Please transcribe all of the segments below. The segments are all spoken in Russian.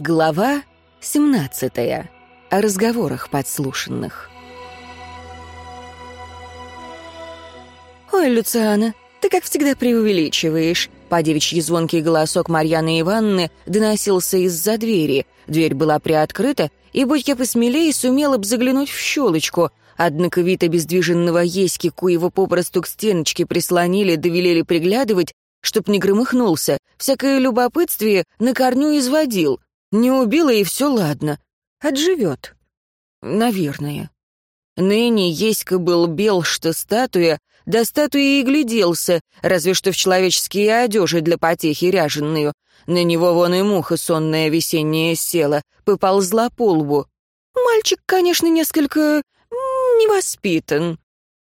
Глава 17. О разговорах подслушанных. «Ой, Люциана, ты, как всегда, преувеличиваешь». По девичьи звонкий голосок Марьяны Ивановны доносился из-за двери. Дверь была приоткрыта, и, будь я посмелее, сумела бы заглянуть в щелочку. Однако вид обездвиженного Еськи, его попросту к стеночке прислонили, довелели приглядывать, чтоб не громыхнулся. Всякое любопытствие на корню изводил. Не убила, и все ладно. Отживет. Наверное. Ныне Еська был бел, что статуя, до статуи и гляделся, разве что в человеческие одежи для потехи ряженную. На него вон и муха сонная весенняя села, поползла по лбу. Мальчик, конечно, несколько невоспитан,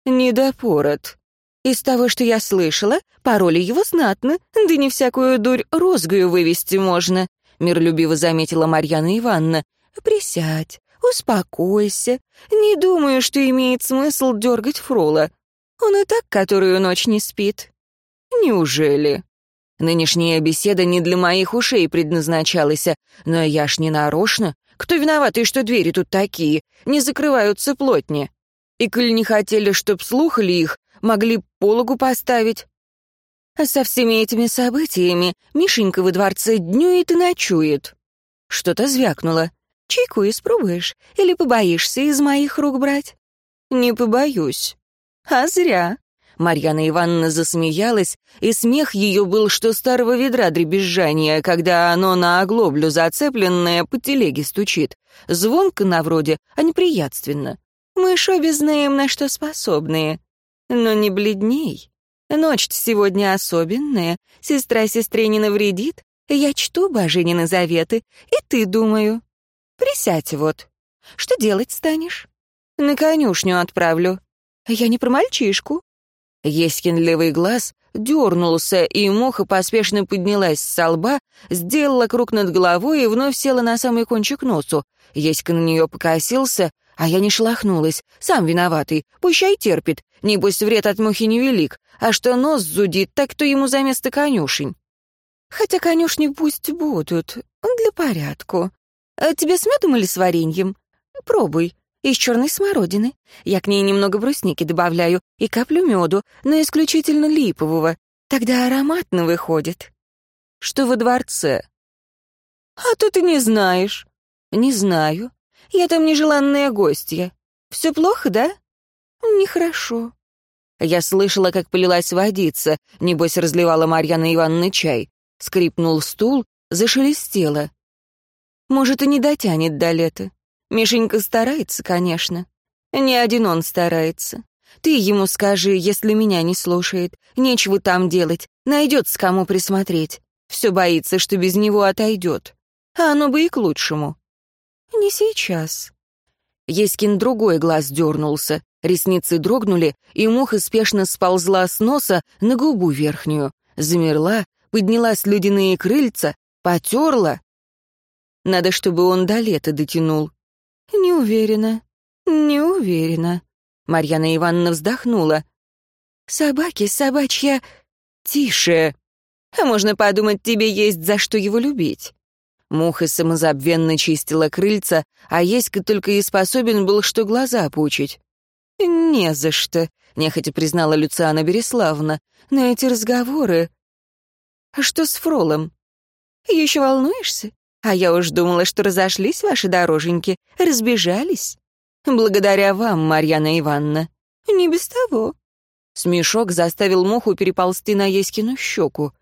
недопорот. Из того, что я слышала, пароли его знатны, да не всякую дурь розгою вывести можно миролюбиво заметила Марьяна Ивановна. «Присядь, успокойся. Не думаю, что имеет смысл дергать Фрола. Он и так которую ночь не спит». «Неужели?» Нынешняя беседа не для моих ушей предназначалась, но я ж не нарочно. Кто виноват, и что двери тут такие, не закрываются плотнее? И коль не хотели, чтоб слухали их, могли пологу поставить. А со всеми этими событиями Мишенька во дворце днюет и ночует. Что-то звякнуло. Чайку испробуешь или побоишься из моих рук брать? Не побоюсь. А зря. Марьяна Ивановна засмеялась, и смех ее был, что старого ведра дребезжания, когда оно на оглоблю зацепленное по телеге стучит. Звонко на вроде, а неприятственно. Мы ж обе знаем, на что способные. Но не бледней. Ночь сегодня особенная, сестра сестре не навредит. Я чту боженины заветы, и ты, думаю. Присядь вот. Что делать станешь? На конюшню отправлю. Я не про мальчишку. Еськин левый глаз дернулся, и муха поспешно поднялась с лба, сделала круг над головой и вновь села на самый кончик носу. Еська на нее покосился, а я не шлахнулась. Сам виноватый. Пущай терпит. Небось, вред от мухи невелик. А что нос зудит, так то ему за место конюшень. Хотя конюшни пусть будут. Для порядку. А тебе с медом или с вареньем? Пробуй. Из черной смородины. Я к ней немного брусники добавляю и каплю меду, но исключительно липового. Тогда ароматно выходит. Что во дворце? А то ты не знаешь. Не знаю. Я там нежеланная гостья. Все плохо, да? Нехорошо. Я слышала, как полилась водица, небось разливала Марьяна Ивановна чай. Скрипнул стул, зашелестело. Может, и не дотянет до лета. Мишенька старается, конечно. Не один он старается. Ты ему скажи, если меня не слушает. Нечего там делать, найдется кому присмотреть. Все боится, что без него отойдет. А оно бы и к лучшему. «Не сейчас». Еськин другой глаз дернулся, ресницы дрогнули, и муха спешно сползла с носа на губу верхнюю, замерла, поднялась ледяные крыльца, потерла. Надо, чтобы он до лета дотянул. «Не уверена, не уверена». Марьяна Ивановна вздохнула. «Собаки, собачья...» «Тише!» А можно подумать, тебе есть за что его любить. Муха самозабвенно чистила крыльца, а Еська только и способен был что глаза пучить. «Не за что», — нехотя признала Люциана Береславна. «Но эти разговоры...» «А что с Фролом?» «Еще волнуешься? А я уж думала, что разошлись ваши дороженьки, разбежались. Благодаря вам, Марьяна Ивановна. Не без того». Смешок заставил муху переползти на Еськину щеку.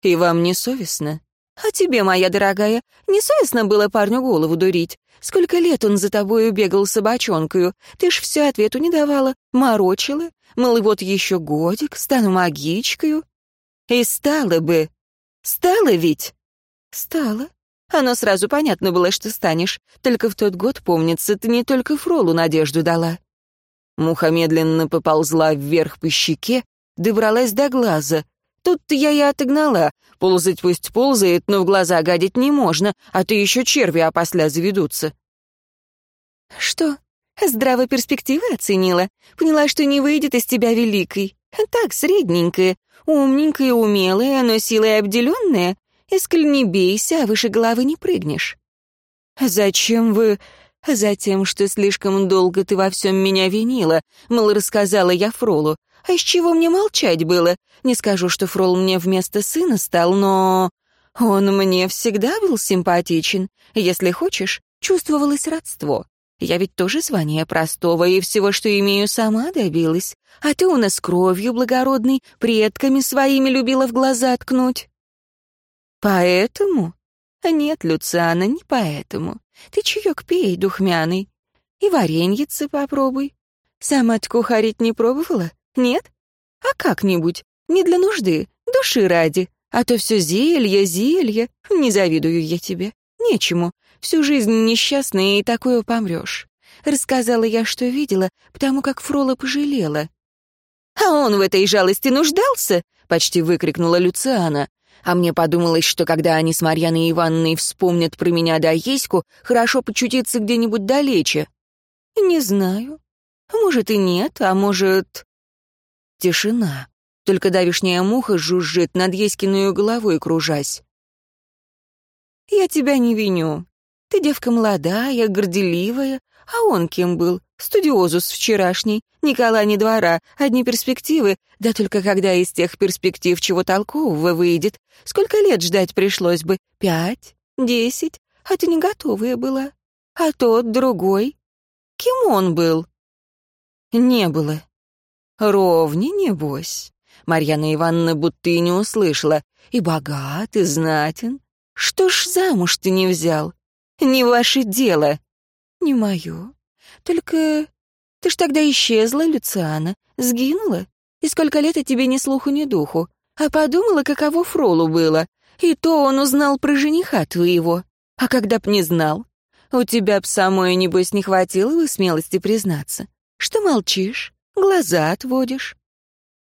«И вам не совестно?» «А тебе, моя дорогая, не совестно было парню голову дурить? Сколько лет он за тобою бегал собачонкою? Ты ж все ответу не давала, морочила. Мол, вот еще годик, стану магичкою». «И стало бы. Стало ведь?» «Стало. Оно сразу понятно было, что станешь. Только в тот год, помнится, ты не только Фролу надежду дала». Муха медленно поползла вверх по щеке, добралась до глаза — Тут-то я и отогнала. Ползать пусть ползает, но в глаза гадить не можно, а то еще черви опосля заведутся. Что? Здраво перспективы оценила? Поняла, что не выйдет из тебя великой. Так, средненькая, умненькая, умелая, но силой обделенная. Исколь не бейся, а выше головы не прыгнешь. Зачем вы... Затем, что слишком долго ты во всем меня винила, мол, рассказала я Фролу. А из чего мне молчать было? Не скажу, что Фрол мне вместо сына стал, но... Он мне всегда был симпатичен. Если хочешь, чувствовалось родство. Я ведь тоже звание простого и всего, что имею, сама добилась. А ты у нас кровью благородной, предками своими любила в глаза ткнуть. Поэтому? Нет, Люциана, не поэтому. Ты чаек пей, духмяный. И вареньицы попробуй. Сама кухарить не пробовала? Нет? А как-нибудь. Не для нужды, души ради. А то все зелье, зелье. Не завидую я тебе. Нечему. Всю жизнь несчастная и такое помрешь. Рассказала я, что видела, потому как Фрола пожалела. «А он в этой жалости нуждался?» — почти выкрикнула Люциана. А мне подумалось, что когда они с Марьяной Ивановной вспомнят про меня да Еську, хорошо почутиться где-нибудь далече. Не знаю. Может и нет, а может... Тишина. Только давишняя муха жужжит над Еськиную головой, кружась. «Я тебя не виню. Ты девка молодая, горделивая. А он кем был? Студиозус вчерашний. Никола не двора, одни перспективы. Да только когда из тех перспектив чего толкового выйдет? Сколько лет ждать пришлось бы? Пять? Десять? А ты не готовая была. А тот, другой? Кем он был? Не было. Ровни, небось. Марьяна Ивановна будто и не услышала. И богат, и знатен. Что ж замуж ты не взял? Не ваше дело. Не мое. Только ты ж тогда исчезла, Люциана, сгинула. И сколько лет о тебе ни слуху, ни духу. А подумала, каково Фролу было. И то он узнал про жениха твоего. А когда б не знал? У тебя б самой, небось, не хватило бы смелости признаться. Что молчишь, глаза отводишь.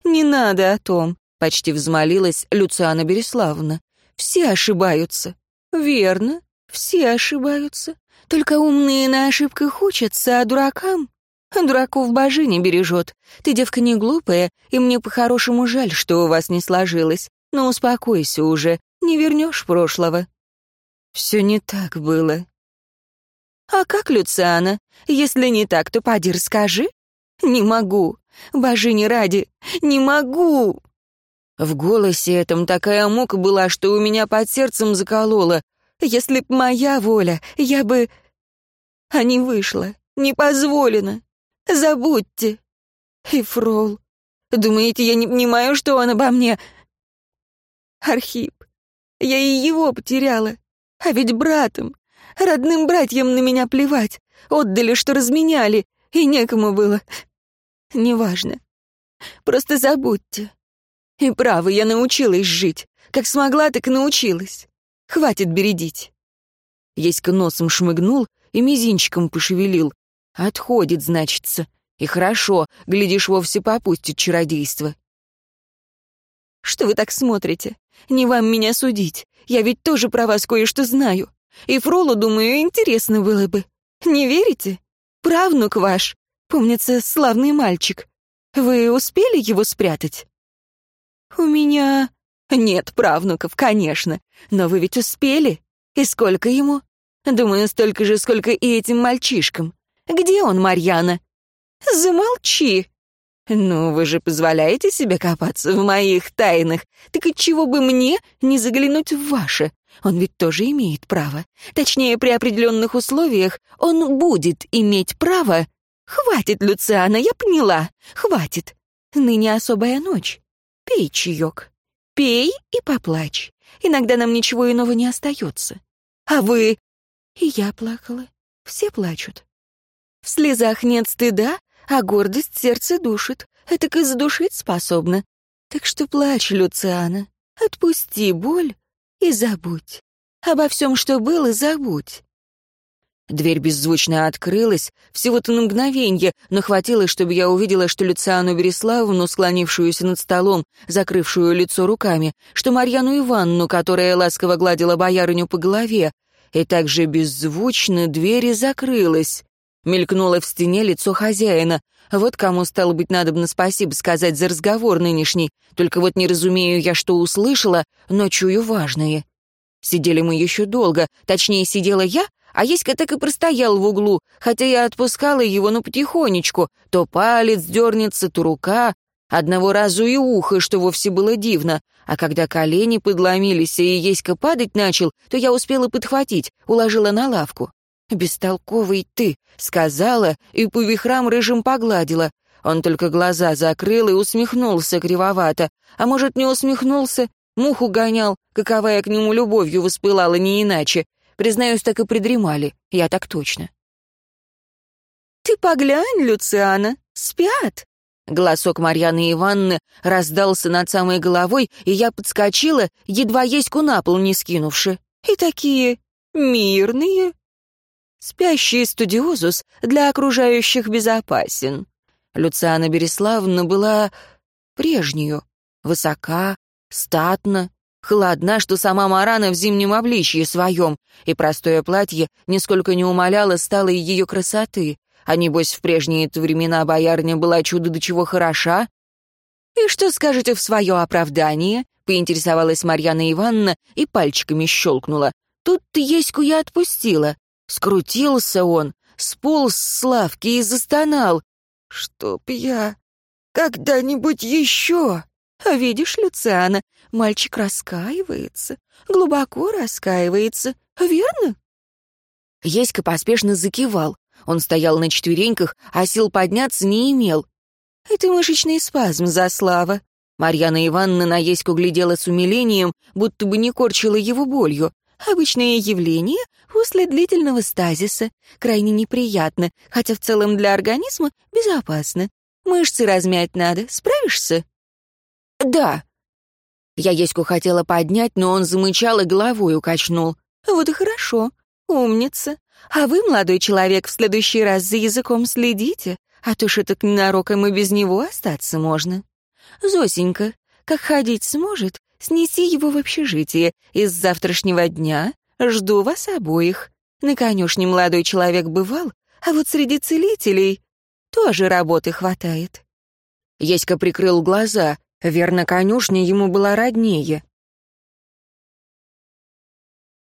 Не надо о том, почти взмолилась Люциана Береславовна. Все ошибаются. Верно, все ошибаются. Только умные на ошибках учатся, а дуракам Дураков божи не бережет. Ты девка не глупая, и мне по-хорошему жаль, что у вас не сложилось. Но успокойся уже, не вернешь прошлого. Все не так было. А как, Люциана? Если не так, то поди расскажи. Не могу. Божини ради, не могу. В голосе этом такая мука была, что у меня под сердцем заколола. Если б моя воля, я бы... А не вышло, не позволено. Забудьте. И Фрол. Думаете, я не понимаю, что он обо мне? Архип. Я и его потеряла. А ведь братом, родным братьям на меня плевать. Отдали, что разменяли, и некому было. Неважно. Просто забудьте. И право, я научилась жить. Как смогла, так научилась. Хватит бередить. Еська носом шмыгнул и мизинчиком пошевелил, Отходит, значится. И хорошо, глядишь, вовсе попустит чародейство. Что вы так смотрите? Не вам меня судить. Я ведь тоже про вас кое-что знаю. И Фролу, думаю, интересно было бы. Не верите? Правнук ваш. Помнится, славный мальчик. Вы успели его спрятать? У меня... Нет правнуков, конечно. Но вы ведь успели. И сколько ему? Думаю, столько же, сколько и этим мальчишкам. Где он, Марьяна?» «Замолчи!» «Ну, вы же позволяете себе копаться в моих тайнах. Так отчего бы мне не заглянуть в ваши? Он ведь тоже имеет право. Точнее, при определенных условиях он будет иметь право. Хватит, Люциана, я поняла. Хватит. Ныне особая ночь. Пей чаек. Пей и поплачь. Иногда нам ничего иного не остается. А вы... И я плакала. Все плачут. В слезах нет стыда, а гордость сердце душит. Это и задушить способна. Так что плачь, Люциана, отпусти боль и забудь. Обо всем, что было, забудь. Дверь беззвучно открылась, всего-то на мгновенье, но хватило, чтобы я увидела, что Люциану Береславовну, склонившуюся над столом, закрывшую лицо руками, что Марьяну Ивановну, которая ласково гладила боярыню по голове, и также беззвучно дверь закрылась. Мелькнуло в стене лицо хозяина. Вот кому, стало быть, надобно спасибо сказать за разговор нынешний. Только вот не разумею я, что услышала, но чую важное. Сидели мы еще долго, точнее, сидела я, А Еська так и простоял в углу, хотя я отпускала его, ну, потихонечку. То палец дернется, то рука. Одного разу и ухо, что вовсе было дивно. А когда колени подломились, и Еська падать начал, то я успела подхватить, уложила на лавку. «Бестолковый ты», — сказала и по вихрам рыжим погладила. Он только глаза закрыл и усмехнулся кривовато. А может, не усмехнулся? Муху гонял, каковая к нему любовью воспылала не иначе. Признаюсь, так и придремали, я так точно. «Ты поглянь, Люциана, спят!» Голосок Марьяны Ивановны раздался над самой головой, и я подскочила, едва еську на пол не скинувши. И такие мирные. Спящий студиозус для окружающих безопасен. Люциана Береславовна была прежнюю, высока, статна, холодна, что сама Марана в зимнем обличье своем, и простое платье нисколько не умаляло сталой ее красоты. А небось, в прежние времена боярня была чудо до чего хороша? «И что скажете в свое оправдание?» — поинтересовалась Марьяна Ивановна и пальчиками щелкнула. «Тут-то Еську я отпустила. Скрутился он, сполз с лавки и застонал. Чтоб я когда-нибудь еще...» Видишь, Люциана, мальчик раскаивается, глубоко раскаивается, верно? Еська поспешно закивал. Он стоял на четвереньках, а сил подняться не имел. Это мышечный спазм, Заслава. Марьяна Ивановна на Еську глядела с умилением, будто бы не корчила его болью. Обычное явление после длительного стазиса. Крайне неприятно, хотя в целом для организма безопасно. Мышцы размять надо. Справишься? «Да». Я Еську хотела поднять, но он замычал и головой укачнул. «Вот и хорошо. Умница. А вы, молодой человек, в следующий раз за языком следите, а то так ненароком и без него остаться можно. Зосенька, как ходить сможет, снеси его в общежитие. Из завтрашнего дня жду вас обоих. На конюшне молодой человек бывал, а вот среди целителей тоже работы хватает». Еська прикрыл глаза. Верно, конюшня ему была роднее.